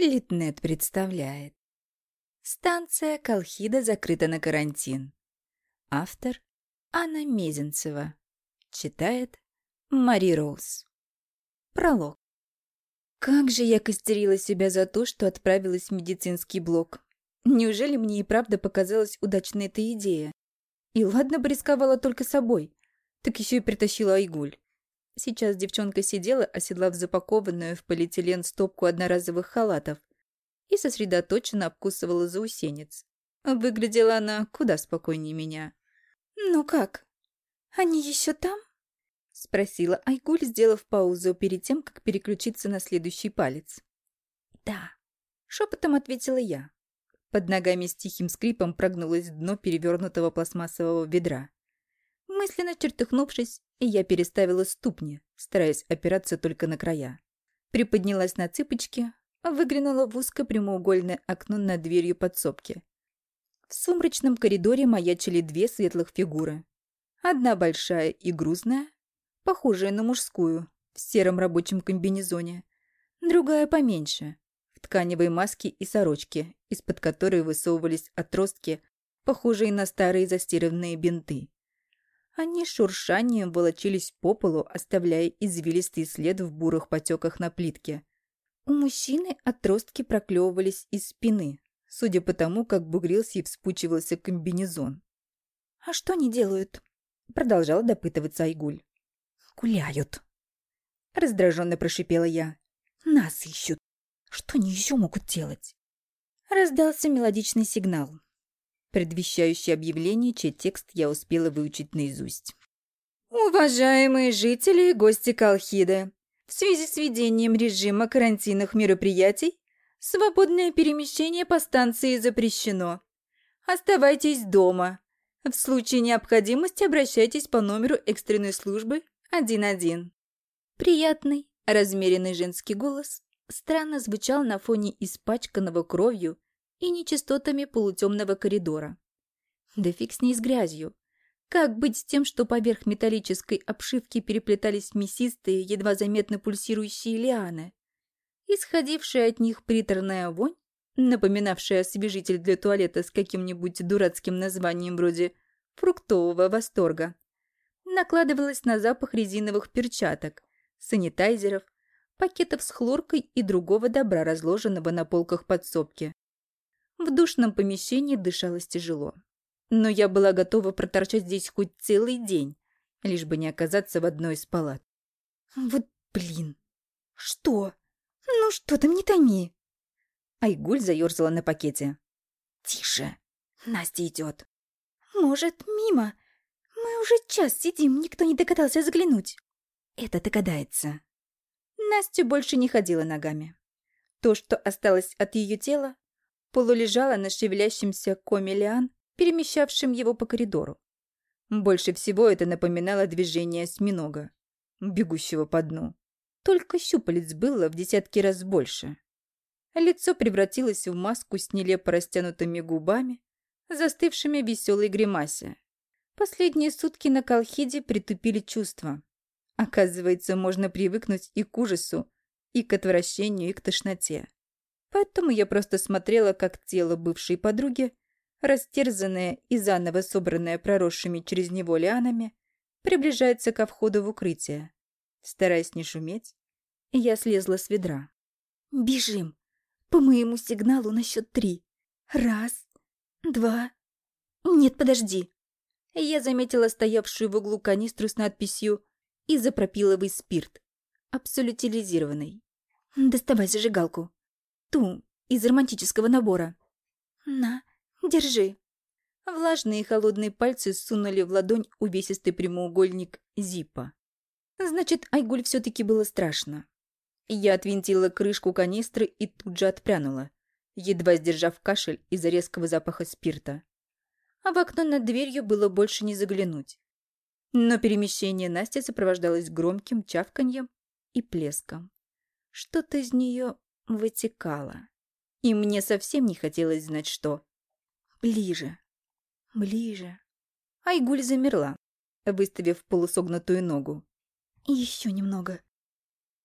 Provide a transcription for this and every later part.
Литнет представляет. Станция Колхида закрыта на карантин. Автор Анна Мезенцева. Читает Мари Роуз. Пролог. Как же я костерила себя за то, что отправилась в медицинский блок. Неужели мне и правда показалась удачной эта идея? И ладно бы рисковала только собой, так еще и притащила Айгуль. Сейчас девчонка сидела, оседлав запакованную в полиэтилен стопку одноразовых халатов и сосредоточенно обкусывала заусенец. Выглядела она куда спокойнее меня. «Ну как? Они еще там?» — спросила Айгуль, сделав паузу перед тем, как переключиться на следующий палец. «Да», — шепотом ответила я. Под ногами с тихим скрипом прогнулось дно перевернутого пластмассового ведра. Мысленно чертыхнувшись, я переставила ступни, стараясь опираться только на края. Приподнялась на цыпочки, выглянула в узкое прямоугольное окно над дверью подсобки. В сумрачном коридоре маячили две светлых фигуры. Одна большая и грузная, похожая на мужскую, в сером рабочем комбинезоне. Другая поменьше, в тканевой маске и сорочке, из-под которой высовывались отростки, похожие на старые застиранные бинты. Они шуршанием волочились по полу, оставляя извилистый след в бурых потеках на плитке. У мужчины отростки проклевывались из спины, судя по тому, как бугрился и вспучивался комбинезон. «А что они делают?» — продолжала допытываться Айгуль. «Гуляют», — раздраженно прошипела я. «Нас ищут. Что они еще могут делать?» Раздался мелодичный сигнал предвещающий объявление, чей текст я успела выучить наизусть. «Уважаемые жители и гости Колхида, в связи с введением режима карантинных мероприятий, свободное перемещение по станции запрещено. Оставайтесь дома. В случае необходимости обращайтесь по номеру экстренной службы 11». Приятный, размеренный женский голос странно звучал на фоне испачканного кровью и нечистотами полутемного коридора. Да фиг с ней с грязью. Как быть с тем, что поверх металлической обшивки переплетались мясистые, едва заметно пульсирующие лианы? Исходившая от них приторная вонь, напоминавшая освежитель для туалета с каким-нибудь дурацким названием вроде «фруктового восторга», накладывалась на запах резиновых перчаток, санитайзеров, пакетов с хлоркой и другого добра, разложенного на полках подсобки. В душном помещении дышалось тяжело. Но я была готова проторчать здесь хоть целый день, лишь бы не оказаться в одной из палат. Вот блин. Что? Ну что там, не томи. Айгуль заерзала на пакете. Тише. Настя идет. Может, мимо? Мы уже час сидим, никто не догадался заглянуть. Это догадается. Настя больше не ходила ногами. То, что осталось от ее тела, полулежала на шевелящемся коме лиан, перемещавшем его по коридору. Больше всего это напоминало движение осьминога, бегущего по дну. Только щупалец было в десятки раз больше. Лицо превратилось в маску с нелепо растянутыми губами, застывшими в веселой гримасе. Последние сутки на Колхиде притупили чувства. Оказывается, можно привыкнуть и к ужасу, и к отвращению, и к тошноте. Поэтому я просто смотрела, как тело бывшей подруги, растерзанное и заново собранное проросшими через него лианами, приближается ко входу в укрытие. Стараясь не шуметь, я слезла с ведра. «Бежим! По моему сигналу на счет три. Раз, два...» «Нет, подожди!» Я заметила стоявшую в углу канистру с надписью «Изопропиловый спирт», абсолютилизированный. «Доставай зажигалку!» Ту, из романтического набора. На, держи. Влажные холодные пальцы сунули в ладонь увесистый прямоугольник зипа. Значит, Айгуль все-таки было страшно. Я отвинтила крышку канистры и тут же отпрянула, едва сдержав кашель из-за резкого запаха спирта. А в окно над дверью было больше не заглянуть. Но перемещение Насти сопровождалось громким чавканьем и плеском. Что-то из нее вытекало. И мне совсем не хотелось знать, что. Ближе. Ближе. Айгуль замерла, выставив полусогнутую ногу. Еще немного.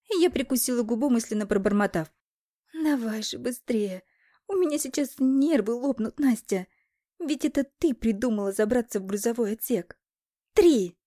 Я прикусила губу, мысленно пробормотав. Давай же быстрее. У меня сейчас нервы лопнут, Настя. Ведь это ты придумала забраться в грузовой отсек. Три.